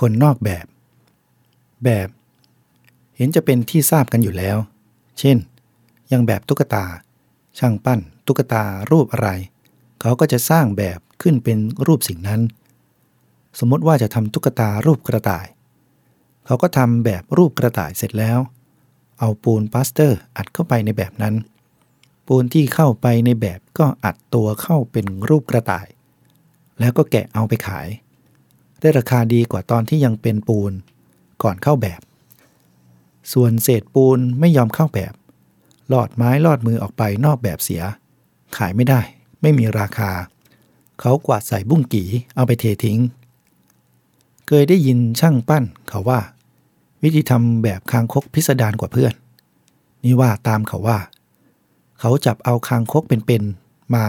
คนนอกแบบ แบบ เห็นจะเป็นที่ทราบกันอยู่แล้ว เช่นอย่างแบบตุ๊กตา ช่างปั้น ตุ๊กตารูปอะไร เขาก็จะสร้างแบบขึ้นเป็นรูปสิ่งนั้น สมมติว่าจะทำตุ๊กตารูปกระต่าย เขาก็ทำแบบรูปกระต่ายเสร็จแล้ว เอาปูนปลาสเตอร์อัดเข้าไปในแบบนั้น ปูนที่เข้าไปในแบบก็อัดตัวเข้าเป็นรูปกระต่าย แล้วก็แกะเอาไปขาย ได้ราคาดีกว่าตอนที่ยังเป็นปูน ก่อนเข้าแบบ ส่วนเศษปูนไม่ยอมเข้าแบบ ลอดไม้ลอดมือออกไปนอกแบบเสีย ขายไม่ได้ ไม่มีราคา เขากวาดใส่บุ้งกี่เอาไปเททิ้ง เคยได้ยินช่างปั้นเขาว่า วิธีทำแบบคางคกพิสดารกว่าเพื่อน นี่ว่าตามเขาว่า เขาจับเอาคางคกเป็นๆมา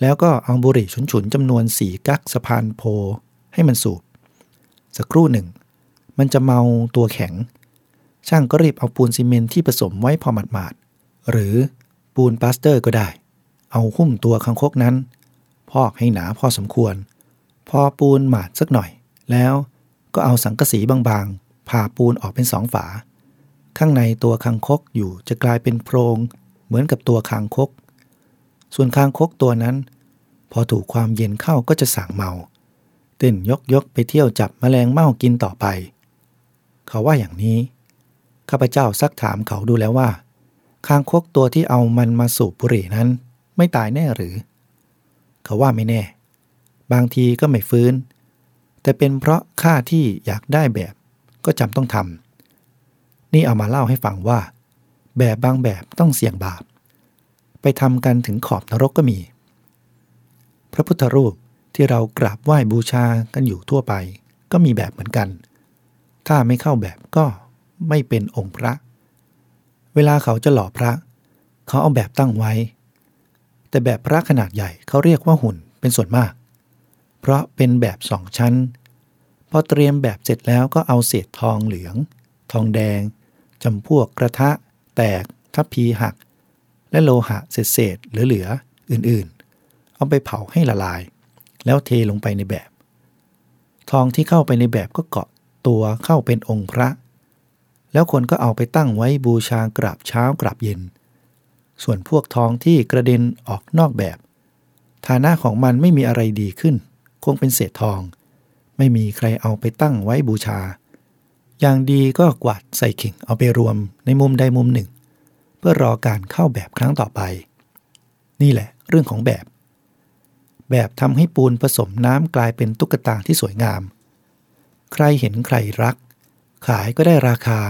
แล้วก็เอาบุหรี่ฉุนๆจำนวนสี่กักสะพานโพ ให้มันสูบ สักครู่หนึ่ง มันจะเมาตัวแข็ง ช่างก็รีบเอาปูนซีเมนต์ที่ผสมไว้พอหมาดๆ หรือปูนปลาสเตอร์ก็ได้ เอาหุ้มตัวคางคกนั้น พอกให้หนาพอสมควร พอปูนหมาดสักหน่อย แล้วก็เอาสังกะสีบางๆ ผ่าปูนออกเป็นสองฝา ข้างในตัวคังคกอยู่จะกลายเป็นโพรงเหมือนกับตัวคางคก ส่วนคางคกตัวนั้น พอถูกความเย็นเข้าก็จะสั่งเมา ต้นยกยกไปเที่ยวจับมแมลงเม่ากินต่อไป เขาว่าอย่างนี้ ข้าพเจ้าซักถามเขาดูแล้วว่า คางคกตัวที่เอามันมาสูบบุหรี่นั้น ไม่ตายแน่หรือ เขาว่าไม่แน่ บางทีก็ไม่ฟื้น แต่เป็นเพราะข้าที่อยากได้แบบก็จำต้องทำนี่เอามาเล่าให้ฟังว่า แบบบางแบบต้องเสี่ยงบาป ไปทำกันถึงขอบนรกก็มี พระพุทธรูป ที่เรากราบไหว้บูชากันอยู่ทั่วไป ก็มีแบบเหมือนกัน ถ้าไม่เข้าแบบก็ไม่เป็นองค์พระ เวลาเขาจะหล่อพระ เขาเอาแบบตั้งไว้ แต่แบบพระขนาดใหญ่เขาเรียกว่าหุ่นเป็นส่วนมาก เพราะเป็นแบบสองชั้น พอเตรียมแบบเสร็จแล้วก็เอาเศษทองเหลือง ทองแดงจำพวกกระทะ แตก ทัพพีหัก และโลหะเศษๆเหลือๆ อื่นๆ เอาไปเผาให้ละลาย แล้วเทลงไปในแบบ ทองที่เข้าไปในแบบก็เกาะตัวเข้าเป็นองค์พระ แล้วคนก็เอาไปตั้งไว้บูชากราบเช้ากราบเย็น ส่วนพวกทองที่กระเด็นออกนอกแบบ ฐานะของมันไม่มีอะไรดีขึ้น คงเป็นเศษทอง ไม่มีใครเอาไปตั้งไว้บูชา อย่างดีก็กวาดใส่เข่งเอาไปรวมในมุมใดมุมหนึ่ง เพื่อรอการเข้าแบบครั้งต่อไป นี่แหละเรื่องของแบบ แบบทำให้ปูนผสมน้ำกลายเป็นตุ๊กตาที่สวยงาม ใครเห็นใครรัก ขายก็ได้ราคา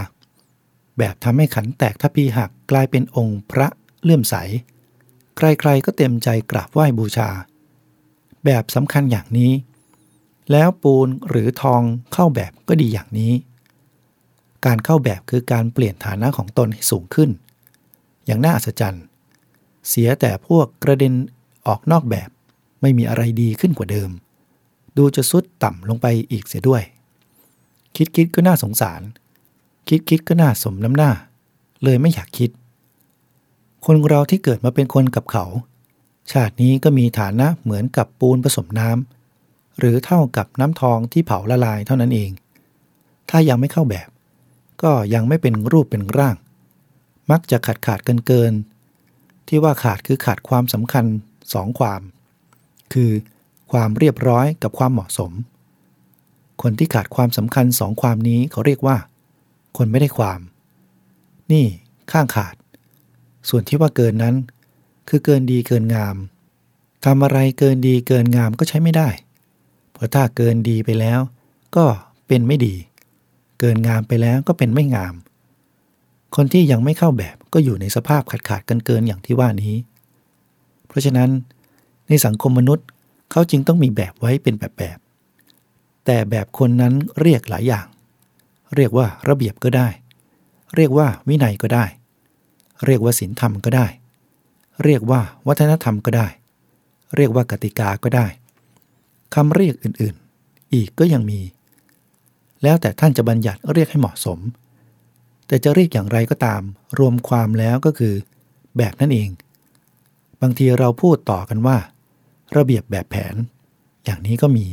แบบทำให้ขันแตกทัพีหักกลายเป็นองค์พระเลื่อมใส ใครๆก็เต็มใจกราบไหว้บูชา แบบสำคัญอย่างนี้ แล้วปูนหรือทองเข้าแบบก็ดีอย่างนี้ การเข้าแบบคือการเปลี่ยนฐานะของตนให้สูงขึ้น อย่างน่าอัศจรรย์ เสียแต่พวกกระเด็นออกนอกแบบ ไม่มีอะไรดีขึ้นกว่าเดิม ดูจะสุดต่ำลงไปอีกเสียด้วย คิดๆก็น่าสงสาร คิดคิดก็น่าสมน้ำหน้า เลยไม่อยากคิด คนเราที่เกิดมาเป็นคนกับเขา ชาตินี้ก็มีฐานะเหมือนกับปูนผสมน้ำหรือเท่ากับน้ำทองที่เผาละลายเท่านั้นเอง ถ้ายังไม่เข้าแบบ ก็ยังไม่เป็นรูปเป็นร่าง มักจะขาดขาดเกินเกินที่ว่าขาดคือขาดความสำคัญสองความ คือความเรียบร้อยกับความเหมาะสม คนที่ขาดความสำคัญสองความนี้เขาเรียกว่า คนไม่ได้ความ นี่ข้างขาด ส่วนที่ว่าเกินนั้น คือเกินดีเกินงามทำอะไรเกินดีเกินงามก็ใช้ไม่ได้ เพราะถ้าเกินดีไปแล้ว ก็เป็นไม่ดี เกินงามไปแล้วก็เป็นไม่งาม คนที่ยังไม่เข้าแบบก็อยู่ในสภาพขาดขาดกันเกินอย่างที่ว่านี้ เพราะฉะนั้น ในสังคมมนุษย์ เขาจึงต้องมีแบบไว้เป็นแบบแบบแต่แบบคนนั้นเรียกหลายอย่าง เรียกว่าระเบียบก็ได้ เรียกว่าวินัยก็ได้ เรียกว่าศีลธรรมก็ได้ เรียกว่าวัฒนธรรมก็ได้ เรียกว่ากติกาก็ได้คำเรียกอื่นๆ อีกก็ยังมี แล้วแต่ท่านจะบัญญัติเรียกให้เหมาะสม แต่จะเรียกอย่างไรก็ตาม รวมความแล้วก็คือ แบบนั่นเอง บางทีเราพูดต่อกันว่า ระเบียบแบบแผน อย่างนี้ก็มี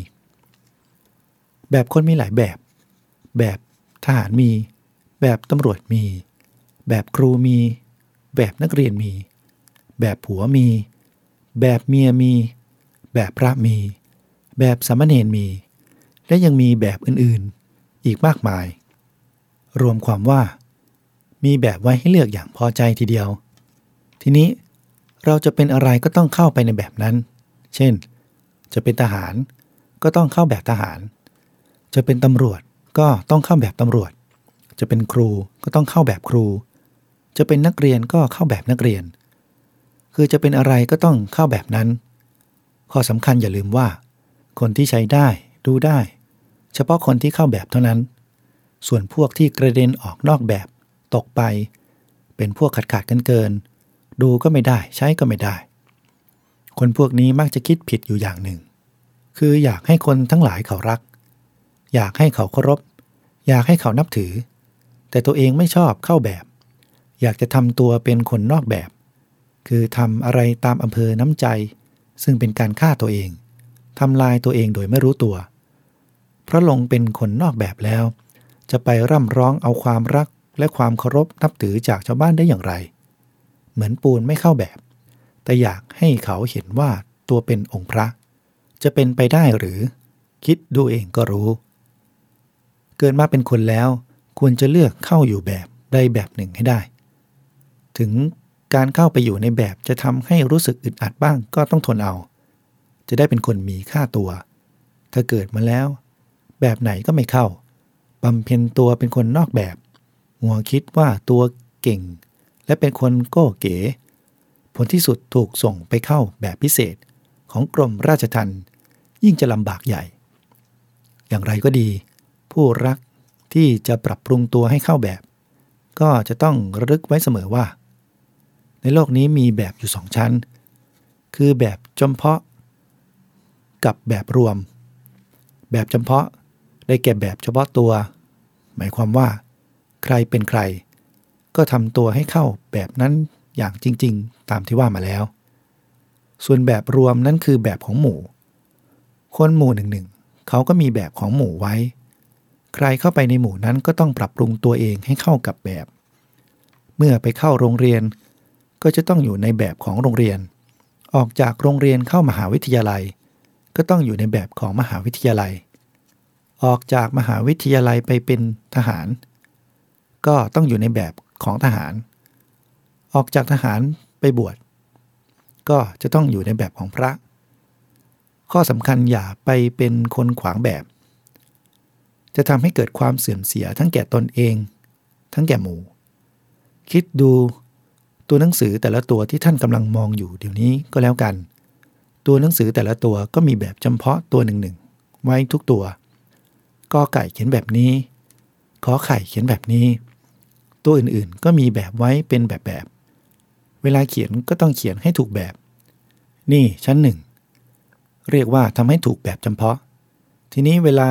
แบบคนมีหลายแบบ แบบทหารมี แบบตำรวจมี แบบครูมี แบบนักเรียนมี แบบผัวมี แบบเมียมี แบบพระมี แบบสามเณรมี และยังมีแบบอื่นๆ อีกมากมาย รวมความว่า มีแบบไว้ให้เลือกอย่างพอใจทีเดียว ทีนี้เราจะเป็นอะไรก็ต้องเข้าไปในแบบนั้น เช่น จะเป็นทหารก็ต้องเข้าแบบทหาร จะเป็นตำรวจก็ต้องเข้าแบบตำรวจ จะเป็นครูก็ต้องเข้าแบบครู จะเป็นนักเรียนก็เข้าแบบนักเรียน คือจะเป็นอะไรก็ต้องเข้าแบบนั้น ข้อสำคัญอย่าลืมว่า คนที่ใช้ได้ดูได้ เฉพาะคนที่เข้าแบบเท่านั้น ส่วนพวกที่กระเด็นออกนอกแบบตกไป เป็นพวกขาดขาดกันเกิน ดูก็ไม่ได้ใช้ก็ไม่ได้ คนพวกนี้มักจะคิดผิดอยู่อย่างหนึ่ง คืออยากให้คนทั้งหลายเขารัก อยากให้เขาเคารพ อยากให้เขานับถือ แต่ตัวเองไม่ชอบเข้าแบบ อยากจะทำตัวเป็นคนนอกแบบ คือทำอะไรตามอำเภอน้ำใจ ซึ่งเป็นการฆ่าตัวเองทำลายตัวเองโดยไม่รู้ตัว เพราะลงเป็นคนนอกแบบแล้ว จะไปร่ำร้องเอาความรักและความเคารพนับถือจากชาวบ้านได้อย่างไร เหมือนปูนไม่เข้าแบบ แต่อยากให้เขาเห็นว่าตัวเป็นองค์พระ จะเป็นไปได้หรือ คิดดูเองก็รู้ เกิดมาเป็นคนแล้ว ควรจะเลือกเข้าอยู่แบบใดแบบหนึ่งให้ได้ ถึงการเข้าไปอยู่ในแบบจะทำให้รู้สึกอึดอัดบ้างก็ต้องทนเอา จะได้เป็นคนมีค่าตัว ถ้าเกิดมาแล้ว แบบไหนก็ไม่เข้าบำเพ็ญตัวเป็นคนนอกแบบหัวคิดว่าตัวเก่ง และเป็นคนโก้เก๋ ผลที่สุดถูกส่งไปเข้าแบบพิเศษของกรมราชทัณฑ์ยิ่งจะลำบากใหญ่ อย่างไรก็ดี ผู้รักที่จะปรับปรุงตัวให้เข้าแบบ ก็จะต้องระลึกไว้เสมอว่า ในโลกนี้มีแบบอยู่สองชั้น คือแบบจำเพาะ กับแบบรวม แบบจำเพาะได้แก่แบบเฉพาะตัว หมายความว่า ใครเป็นใคร ก็ทำตัวให้เข้าแบบนั้นอย่างจริง ๆ ตามที่ว่ามาแล้ว ส่วนแบบรวมนั่นคือแบบของหมู่ คนหมู่หนึ่งหนึ่งเขาก็มีแบบของหมู่ไว้ ใครเข้าไปในหมู่นั้นก็ต้องปรับปรุงตัวเองให้เข้ากับแบบ เมื่อไปเข้าโรงเรียน ก็จะต้องอยู่ในแบบของโรงเรียน ออกจากโรงเรียนเข้ามหาวิทยาลัย ก็ต้องอยู่ในแบบของมหาวิทยาลัย ออกจากมหาวิทยาลัยไปเป็นทหาร ก็ต้องอยู่ในแบบของทหาร ออกจากทหาร ไปบวชก็จะต้องอยู่ในแบบของพระ ข้อสำคัญอย่าไปเป็นคนขวางแบบ จะทำให้เกิดความเสื่อมเสียทั้งแก่ตนเอง ทั้งแก่หมู่ คิดดูตัวหนังสือแต่ละตัวที่ท่านกำลังมองอยู่เดี๋ยวนี้ก็แล้วกัน ตัวหนังสือแต่ละตัวก็มีแบบจำเพาะตัวหนึ่งหนึ่งไว้ทุกตัวกอไก่เขียนแบบนี้ขอไข่เขียนแบบนี้ ตัวอื่นๆก็มีแบบไว้เป็นแบบแบบ เวลาเขียนก็ต้องเขียนให้ถูกแบบ นี่ชั้นหนึ่งเรียกว่าทำให้ถูกแบบจำเพาะ ทีนี้เวลา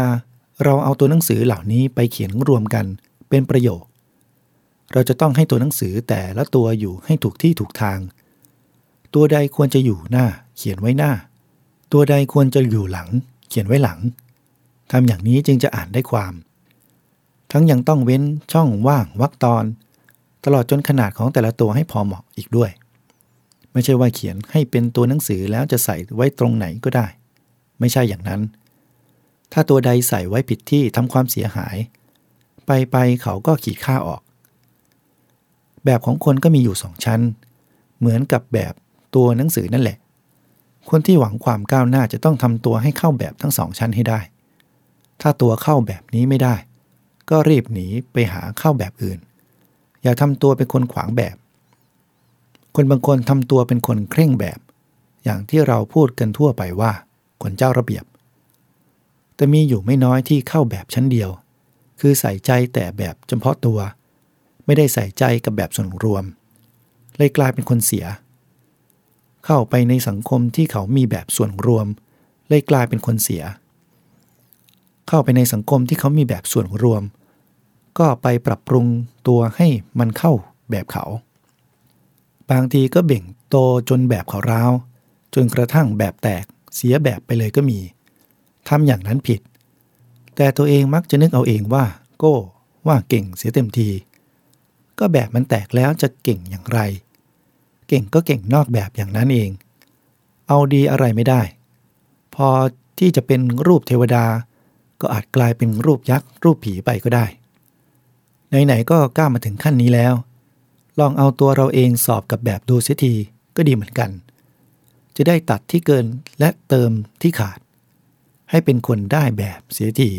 เราเอาตัวหนังสือเหล่านี้ไปเขียนรวมกันเป็นประโยค เราจะต้องให้ตัวหนังสือแต่ละตัวอยู่ให้ถูกที่ถูกทาง ตัวใดควรจะอยู่หน้า เขียนไว้หน้า ตัวใดควรจะอยู่หลัง เขียนไว้หลังทำอย่างนี้จึงจะอ่านได้ความ ทั้งยังต้องเว้นช่องว่างวรรคตอน ตลอดจนขนาดของแต่ละตัวให้พอเหมาะอีกด้วย ไม่ใช่ว่าเขียนให้เป็นตัวหนังสือแล้วจะใส่ไว้ตรงไหนก็ได้ ไม่ใช่อย่างนั้น ถ้าตัวใดใส่ไว้ผิดที่ทำความเสียหาย ไปไปเขาก็ขีดค่าออก แบบของคนก็มีอยู่สองชั้น เหมือนกับแบบตัวหนังสือนั่นแหละ คนที่หวังความก้าวหน้าจะต้องทำตัวให้เข้าแบบทั้งสองชั้นให้ได้ ถ้าตัวเข้าแบบนี้ไม่ได้ ก็รีบหนีไปหาเข้าแบบอื่น อย่าทำตัวเป็นคนขวางแบบ คนบางคนทำตัวเป็นคนเคร่งแบบ อย่างที่เราพูดกันทั่วไปว่าคนเจ้าระเบียบ แต่มีอยู่ไม่น้อยที่เข้าแบบชั้นเดียว คือใส่ใจแต่แบบเฉพาะตัว ไม่ได้ใส่ใจกับแบบส่วนรวม เลยกลายเป็นคนเสีย เข้าไปในสังคมที่เขามีแบบส่วนรวม เลยกลายเป็นคนเสีย เข้าไปในสังคมที่เขามีแบบส่วนรวม ก็ไปปรับปรุงตัวให้มันเข้าแบบเขา บางทีก็เบ่งโตจนแบบเขาร้าว จนกระทั่งแบบแตกเสียแบบไปเลยก็มีทำอย่างนั้นผิด แต่ตัวเองมักจะนึกเอาเองว่า โก้ว่าเก่งเสียเต็มที ก็แบบมันแตกแล้วจะเก่งอย่างไร เก่งก็เก่งนอกแบบอย่างนั้นเอง เอาดีอะไรไม่ได้ พอที่จะเป็นรูปเทวดา ก็อาจกลายเป็นรูปยักษ์รูปผีไปก็ได้ ไหนๆก็กล้ามาถึงขั้นนี้แล้ว ลองเอาตัวเราเองสอบกับแบบดูเสียทีก็ดีเหมือนกัน จะได้ตัดที่เกินและเติมที่ขาด ให้เป็นคนได้แบบเสียที